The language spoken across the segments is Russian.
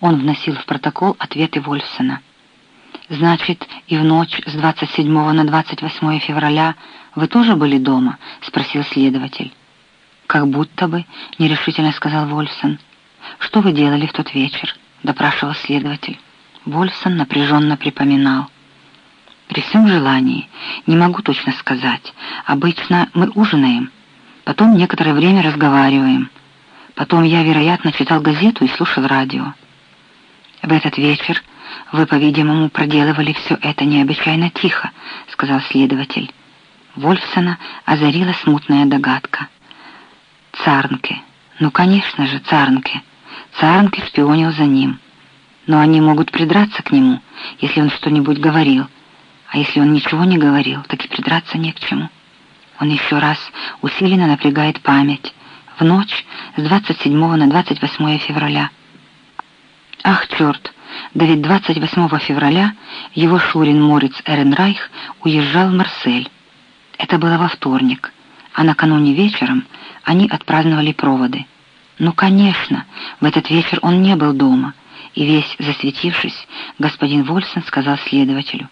Он вносил в протокол ответы Вольфсона. «Значит, и в ночь с 27 на 28 февраля вы тоже были дома?» — спросил следователь. «Как будто бы», — нерешительно сказал Вольфсон. «Что вы делали в тот вечер?» — допрашивал следователь. Вольфсон напряженно припоминал. «При всем желании, не могу точно сказать. Обычно мы ужинаем, потом некоторое время разговариваем. Потом я, вероятно, читал газету и слушал радио. В этот вечер вы, по-видимому, проделывали все это необычайно тихо», — сказал следователь. Вольфсона озарила смутная догадка. «Царнке. Ну, конечно же, Царнке. Царнке шпионил за ним. Но они могут придраться к нему, если он что-нибудь говорил. А если он ничего не говорил, так и придраться не к чему. Он еще раз усиленно напрягает память. В ночь с 27 на 28 февраля. Ах, черт! Да ведь 28 февраля его Шурин Мориц Эренрайх уезжал в Марсель. Это было во вторник, а накануне вечером они отпраздновали проводы. Ну, конечно, в этот вечер он не был дома, и весь засветившись, господин Вольсон сказал следователю,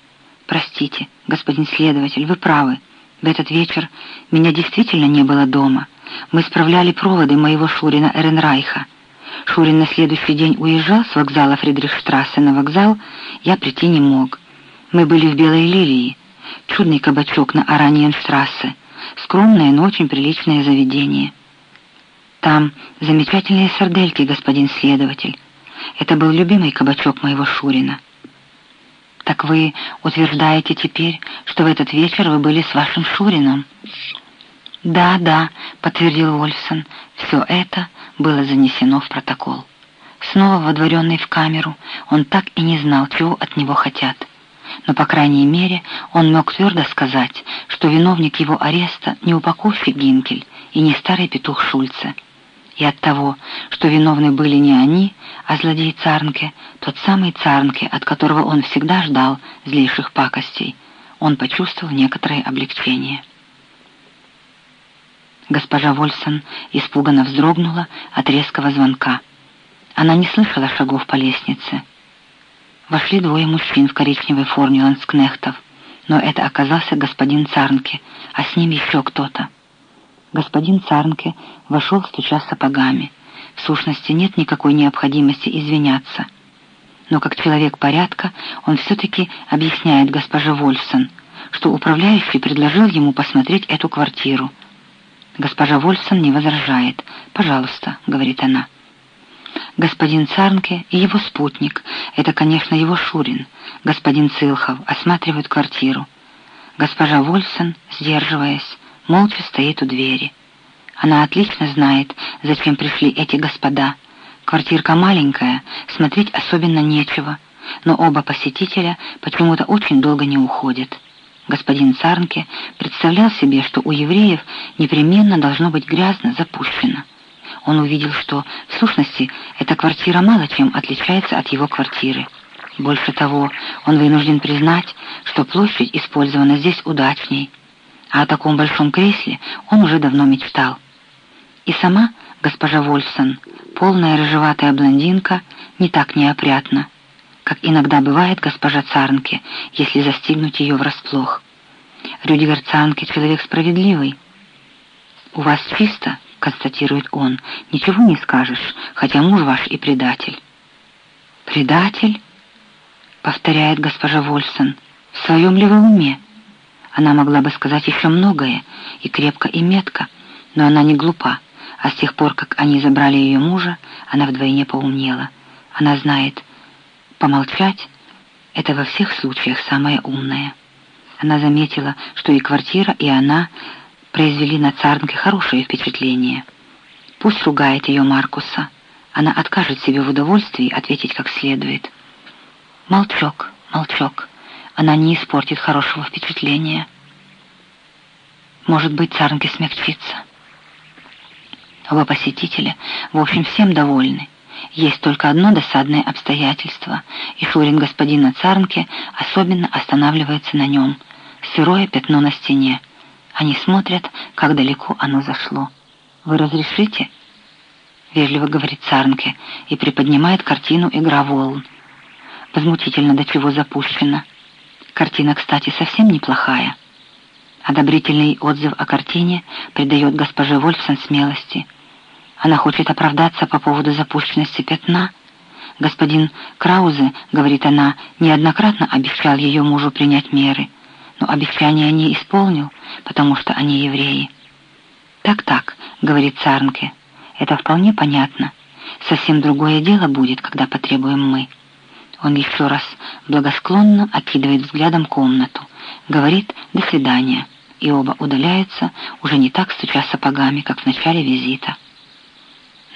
«Простите, господин следователь, вы правы. В этот вечер меня действительно не было дома. Мы справляли проводы моего Шурина Эренрайха. Шурин на следующий день уезжал с вокзала Фридрихштрассе на вокзал, я прийти не мог. Мы были в Белой Лилии, чудный кабачок на Араньенштрассе, скромное, но очень приличное заведение. Там замечательные сардельки, господин следователь. Это был любимый кабачок моего Шурина. Так вы утверждаете теперь, что в этот вечер вы были с вашим Шурином? Да, да, подтвердил Вольфсон. Все это было занесено в протокол. Снова водворенный в камеру, он так и не знал, чего от него хотят. Но, по крайней мере, он мог твердо сказать, что виновник его ареста не упаковщик Гинкель и не старый петух Шульце, и от того, что виновны были не они, а злодей Царнке, тот самый Царнке, от которого он всегда ждал злейших пакостей, он почувствовал некоторое облегчение. Госпожа Вольсон испуганно вздрогнула от резкого звонка. Она не слышала шагов по лестнице. Вошли двое мужчин в коричневой форме ланскнехтов, но это оказался господин Царнке, а с ним еще кто-то. Господин Царнке вошел, стуча сапогами. В сущности, нет никакой необходимости извиняться. Но как человек порядка, он все-таки объясняет госпоже Вольфсон, что управляющий предложил ему посмотреть эту квартиру. Госпожа Вольфсон не возражает. «Пожалуйста», — говорит она. Господин Царнке и его спутник, это, конечно, его Шурин, господин Цилхов, осматривают квартиру. Госпожа Вольфсон, сдерживаясь, молча стоит у двери. Она отлично знает, зачем пришли эти господа. Квартирка маленькая, смотреть особенно нечего, но оба посетителя почему-то очень долго не уходят. Господин Царнке представлял себе, что у евреев непременно должно быть грязно запущено. Он увидел, что, в сущности, эта квартира мало чем отличается от его квартиры. Больше того, он вынужден признать, что площадь использована здесь удачней, а о таком большом кресле он уже давно мечтал. И сама госпожа Вольфсон, полная рыжеватая блондинка, не так неопрятна, как иногда бывает госпожа Царнке, если застигнуть ее врасплох. Рюдигер Царнке человек справедливый. «У вас чисто?» — констатирует он. «Ничего не скажешь, хотя муж ваш и предатель». «Предатель?» — повторяет госпожа Вольфсон. «В своем ли вы уме?» Она могла бы сказать еще многое, и крепко, и метко, но она не глупа, а с тех пор, как они забрали ее мужа, она вдвойне поумнела. Она знает, помолчать — это во всех случаях самое умное. Она заметила, что и квартира, и она произвели на Царнке хорошее впечатление. Пусть ругает ее Маркуса. Она откажет себе в удовольствии ответить как следует. Молчок, молчок она не испортит хорошего впечатления. Может быть, царнке смягчится. Оба посетителя, в общем, всем довольны. Есть только одно досадное обстоятельство, и Шурин господина Царнке особенно останавливается на нем. Сырое пятно на стене. Они смотрят, как далеко оно зашло. «Вы разрешите?» вежливо говорит Царнке и приподнимает картину «Игра волн». Возмутительно до чего запущена. Картина, кстати, совсем неплохая. Одобрительный отзыв о картине придает госпоже Вольфсон смелости. Она хочет оправдаться по поводу запущенности пятна. Господин Краузе, говорит она, неоднократно обещал ее мужу принять меры, но обещание не исполнил, потому что они евреи. «Так-так», — говорит Царнке, — «это вполне понятно. Совсем другое дело будет, когда потребуем мы». Он еще раз благосклонно окидывает взглядом комнату, говорит «до свидания», и оба удаляются, уже не так стуча сапогами, как в начале визита.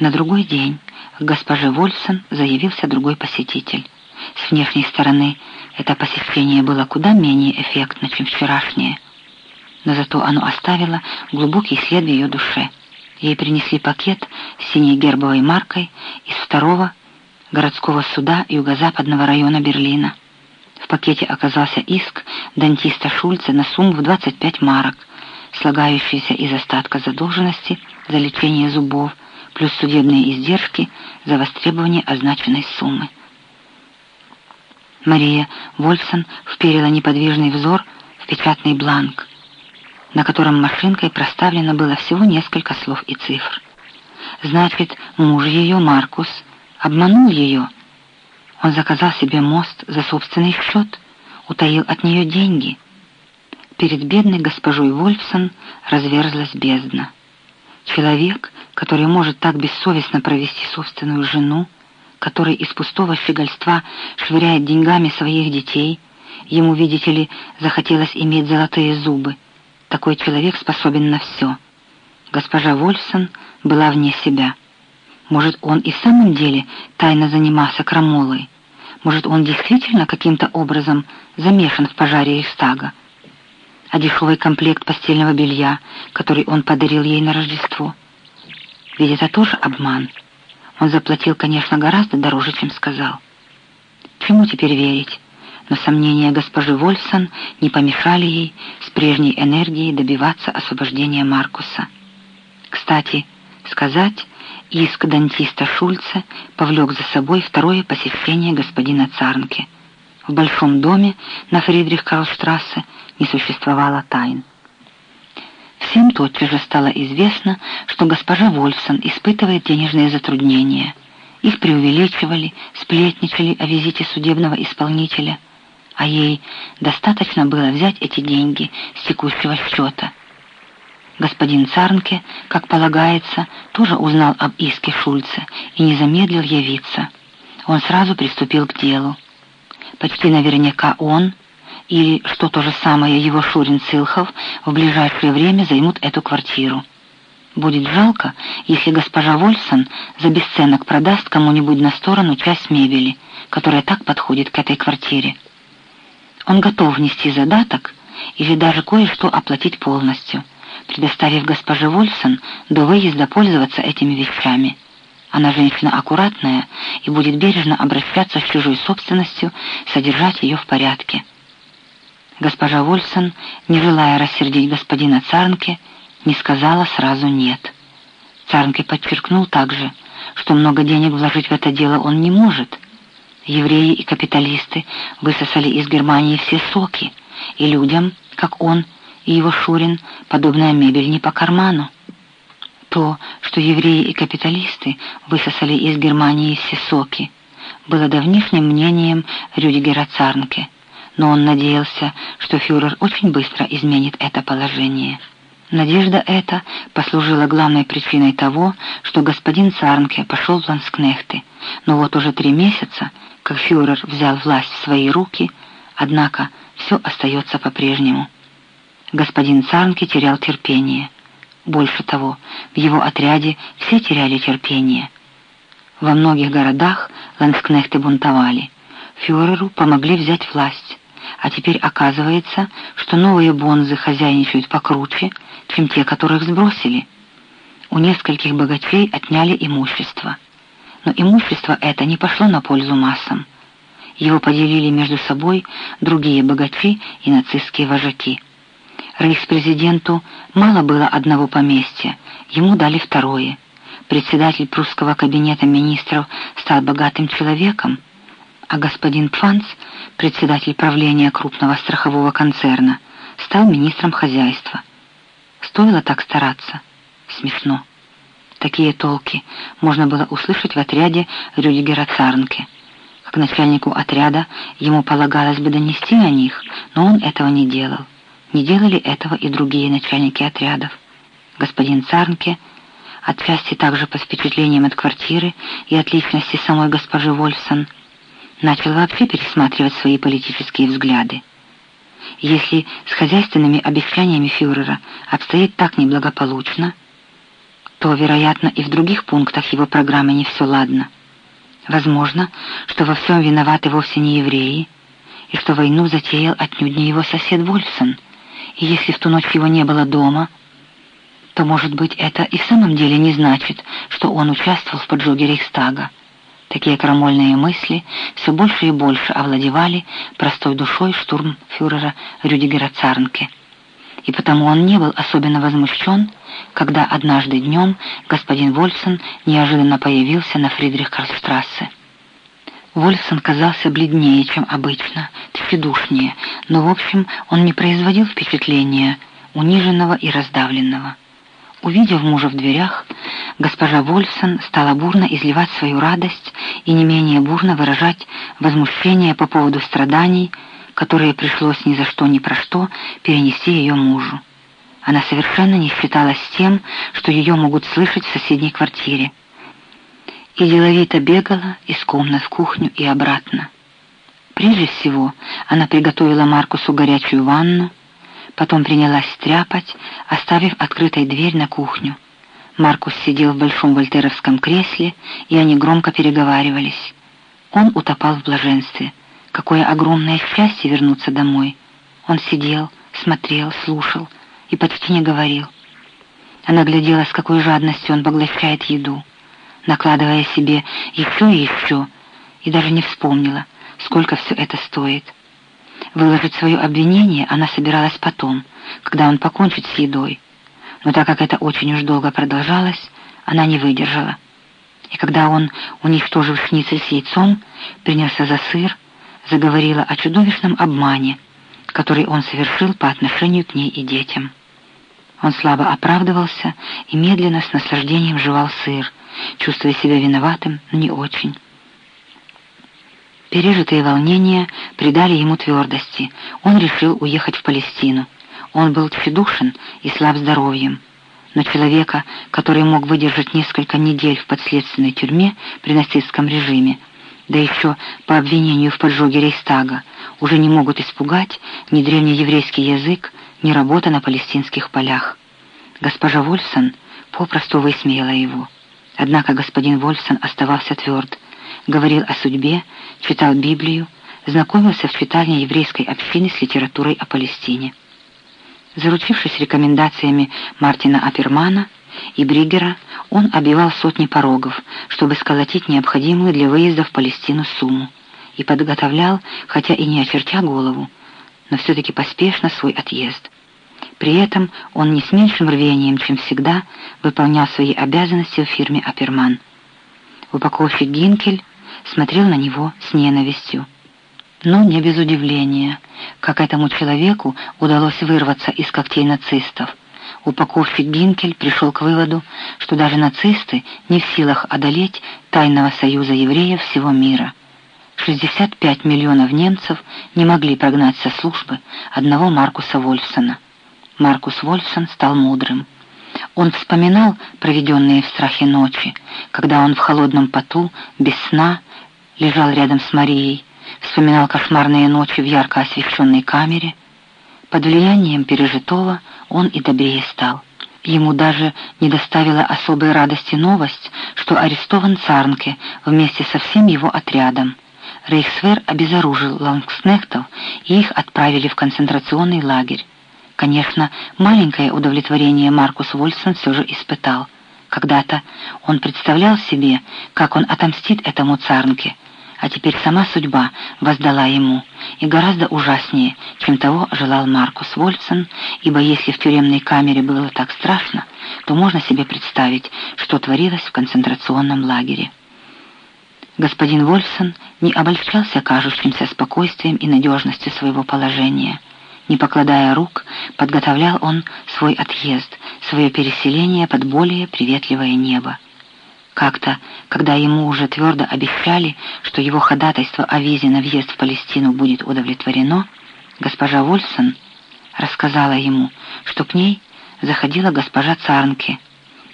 На другой день к госпоже Вольсон заявился другой посетитель. С внешней стороны это посещение было куда менее эффектно, чем вчерашнее, но зато оно оставило глубокий след в ее душе. Ей принесли пакет с синей гербовой маркой из второго городского суда юго-западного района Берлина. В пакете оказался иск дантиста Шульца на сумму в 25 марок, слагающийся из остатка задолженности за лечение зубов, плюс судебные издержки за востребование означенной суммы. Мария Вольфсон вперила неподвижный взор в печатный бланк, на котором машинкой проставлено было всего несколько слов и цифр. Значит, муж ее, Маркус, обманул ее. Он заказал себе мост за собственный счет, утаил от нее деньги. Перед бедной госпожой Вольфсон разверзлась бездна. Человек, который может так бессовестно провести собственную жену, который из пустого щегольства швыряет деньгами своих детей, ему, видите ли, захотелось иметь золотые зубы. Такой человек способен на все. Госпожа Вольфсон была вне себя. Может, он и в самом деле тайно занимался крамолой. Может, он действительно каким-то образом замешан в пожаре Рейхстага. А дешевый комплект постельного белья, который он подарил ей на Рождество. Ведь это тоже обман. Он заплатил, конечно, гораздо дороже, чем сказал. Чему теперь верить? Но сомнения госпожи Вольфсон не помешали ей с прежней энергией добиваться освобождения Маркуса. Кстати, сказать, Иск дантиста Шульца повлек за собой второе посещение господина Царнке. В большом доме на Фридрих-Карлштрассе не существовало тайн. Всем тотчас же стало известно, что госпожа Вольфсон испытывает денежные затруднения. Их преувеличивали, сплетничали о визите судебного исполнителя, а ей достаточно было взять эти деньги с текущего счета – Господин Царнке, как полагается, тоже узнал об иске Шульца и не замедлил явиться. Он сразу приступил к делу. Почти наверняка он или, что то же самое, его Шурин Цилхов в ближайшее время займут эту квартиру. Будет жалко, если госпожа Вольсон за бесценок продаст кому-нибудь на сторону часть мебели, которая так подходит к этой квартире. Он готов внести задаток или даже кое-что оплатить полностью – предоставив госпоже Вольсон до выезда пользоваться этими вещами. Она женщина аккуратная и будет бережно обращаться с чужой собственностью, содержать ее в порядке. Госпожа Вольсон, не желая рассердить господина Царнке, не сказала сразу «нет». Царнке подчеркнул также, что много денег вложить в это дело он не может. Евреи и капиталисты высосали из Германии все соки, и людям, как он, и его Шурин подобная мебель не по карману. То, что евреи и капиталисты высосали из Германии все соки, было давнишним мнением Рюдигера Царнке, но он надеялся, что фюрер очень быстро изменит это положение. Надежда эта послужила главной причиной того, что господин Царнке пошел в Ланскнехты, но вот уже три месяца, как фюрер взял власть в свои руки, однако все остается по-прежнему господин Царнки терял терпение. Больше того, в его отряде все теряли терпение. Во многих городах ланскнехты бунтовали. Фюреру помогли взять власть. А теперь оказывается, что новые бонзы хозяйничают покруче, чем те, которых сбросили. У нескольких богачей отняли имущество. Но имущество это не пошло на пользу массам. Его поделили между собой другие богачи и нацистские вожаки. Рейхспрезиденту мало было одного поместья, ему дали второе. председатель прусского кабинета министров стал богатым человеком, а господин Пфанц, председатель правления крупного страхового концерна, стал министром хозяйства. Стоило так стараться? Смешно. Такие толки можно было услышать в отряде Рюдигера Царнке. Как начальнику отряда ему полагалось бы донести о них, но он этого не делал. Не делали этого и другие начальники отрядов. Господин Царнке, отчасти также по впечатлениям от квартиры и от личности самой госпожи Вольфсон, начал вообще пересматривать свои политические взгляды. Если с хозяйственными обещаниями фюрера обстоит так неблагополучно, то, вероятно, и в других пунктах его программы не все ладно. Возможно, что во всем виноваты вовсе не евреи, и что войну затеял отнюдь не его сосед Вольфсон, и если в ту ночь его не было дома, то, может быть, это и в самом деле не значит, что он участвовал в поджоге Рейхстага. Такие крамольные мысли все больше и больше овладевали простой душой штурмфюрера Рюдигера Царнке. И потому он не был особенно возмущен, когда однажды днем господин Вольфсон неожиданно появился на Фридрихкарстрассе. Вольфсон казался бледнее, чем обычно, тщедушнее, но, в общем, он не производил впечатления униженного и раздавленного. Увидев мужа в дверях, госпожа Вольфсон стала бурно изливать свою радость и не менее бурно выражать возмущение по поводу страданий, которые пришлось ни за что ни про что перенести ее мужу. Она совершенно не считалась с тем, что ее могут слышать в соседней квартире. И деловито бегала из комнат в кухню и обратно. Прежде всего, она приготовила Маркусу горячую ванну, Потом принялась стряпать, оставив открытой дверь на кухню. Маркус сидел в большом вольтеровском кресле, и они громко переговаривались. Он утопал в блаженстве. Какое огромное счастье вернуться домой. Он сидел, смотрел, слушал и почти не говорил. Она глядела, с какой жадностью он поглощает еду, накладывая себе еще и еще, и даже не вспомнила, сколько все это стоит. Выложить свое обвинение она собиралась потом, когда он покончит с едой. Но так как это очень уж долго продолжалось, она не выдержала. И когда он, уничтожив шницель с яйцом, принялся за сыр, заговорила о чудовищном обмане, который он совершил по отношению к ней и детям. Он слабо оправдывался и медленно с наслаждением жевал сыр, чувствуя себя виноватым, но не очень. Пережитые волнения придали ему твердости. Он решил уехать в Палестину. Он был тщедушен и слаб здоровьем. Но человека, который мог выдержать несколько недель в подследственной тюрьме при нацистском режиме, да еще по обвинению в поджоге Рейхстага, уже не могут испугать ни древнееврейский язык, ни работа на палестинских полях. Госпожа Вольфсон попросту высмеяла его. Однако господин Вольфсон оставался тверд – говорил о судьбе, читал Библию, знакомился в читальне еврейской общины с литературой о Палестине. Заручившись рекомендациями Мартина Апермана и Бригера, он обивал сотни порогов, чтобы сколотить необходимую для выезда в Палестину сумму, и подготовлял, хотя и не очертя голову, но все-таки поспешно свой отъезд. При этом он не с меньшим рвением, чем всегда, выполнял свои обязанности в фирме Аперман. Упаковщик Гинкель смотрел на него с ненавистью. Но не без удивления, как этому человеку удалось вырваться из когтей нацистов. Упаковщик Гинкель пришел к выводу, что даже нацисты не в силах одолеть тайного союза евреев всего мира. 65 миллионов немцев не могли прогнать со службы одного Маркуса Вольфсона. Маркус Вольфсон стал мудрым. Он вспоминал проведенные в страхе ночи, когда он в холодном поту, без сна, лежал рядом с Марией, вспоминал кошмарные ночи в ярко освещенной камере. Под влиянием пережитого он и добрее стал. Ему даже не доставила особой радости новость, что арестован Царнке вместе со всем его отрядом. Рейхсвер обезоружил лангснехтов, и их отправили в концентрационный лагерь. Конечно, маленькое удовлетворение Маркус Вольсон все же испытал. Когда-то он представлял себе, как он отомстит этому Царнке, а теперь сама судьба воздала ему, и гораздо ужаснее, чем того желал Маркус Вольфсон, ибо если в тюремной камере было так страшно, то можно себе представить, что творилось в концентрационном лагере. Господин Вольфсон не обольщался кажущимся спокойствием и надежностью своего положения. Не покладая рук, подготовлял он свой отъезд, свое переселение под более приветливое небо. Как-то, когда ему уже твердо обещали, что его ходатайство о визе на въезд в Палестину будет удовлетворено, госпожа Вольсон рассказала ему, что к ней заходила госпожа Царнке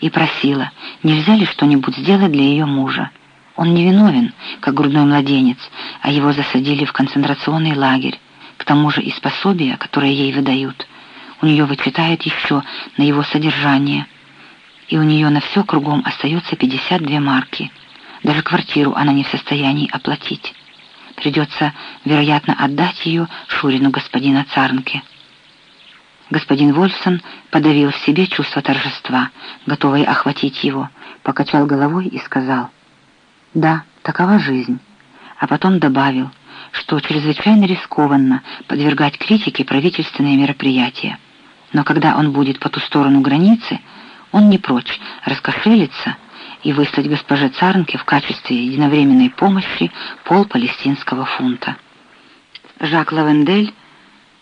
и просила, нельзя ли что-нибудь сделать для ее мужа. Он не виновен, как грудной младенец, а его засадили в концентрационный лагерь. К тому же и пособия, которые ей выдают, у нее вычитают еще на его содержание – и у нее на все кругом остается 52 марки. Даже квартиру она не в состоянии оплатить. Придется, вероятно, отдать ее Шурину господина Царнке. Господин Вольфсон подавил в себе чувство торжества, готовое охватить его, покачал головой и сказал «Да, такова жизнь», а потом добавил, что чрезвычайно рискованно подвергать критике правительственные мероприятия. Но когда он будет по ту сторону границы, он не прочь раскошелиться и выслать госпоже Царнке в качестве единовременной помощи пол палестинского фунта. Жак Лавендель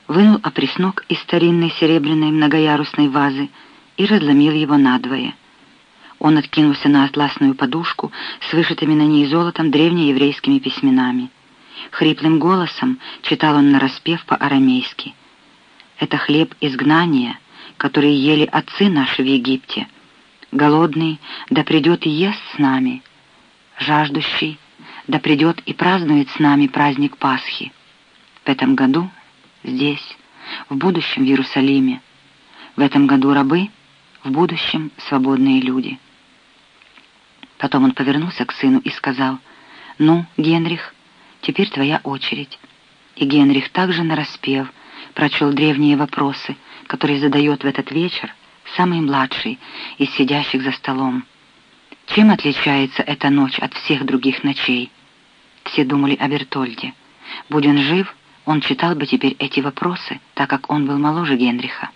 вынул опреснок из старинной серебряной многоярусной вазы и разломил его надвое. Он откинулся на атласную подушку с вышитыми на ней золотом древнееврейскими письменами. Хриплым голосом читал он нараспев по-арамейски. «Это хлеб изгнания, которые ели отцы наши в Египте. Голодный, да придет и ест с нами. Жаждущий, да придет и празднует с нами праздник Пасхи. В этом году здесь, в будущем в Иерусалиме. В этом году рабы, в будущем свободные люди. Потом он повернулся к сыну и сказал, «Ну, Генрих, теперь твоя очередь». И Генрих также нараспев прочел древние вопросы, который задает в этот вечер самый младший из сидящих за столом. Чем отличается эта ночь от всех других ночей? Все думали о Бертольде. Будь он жив, он читал бы теперь эти вопросы, так как он был моложе Генриха.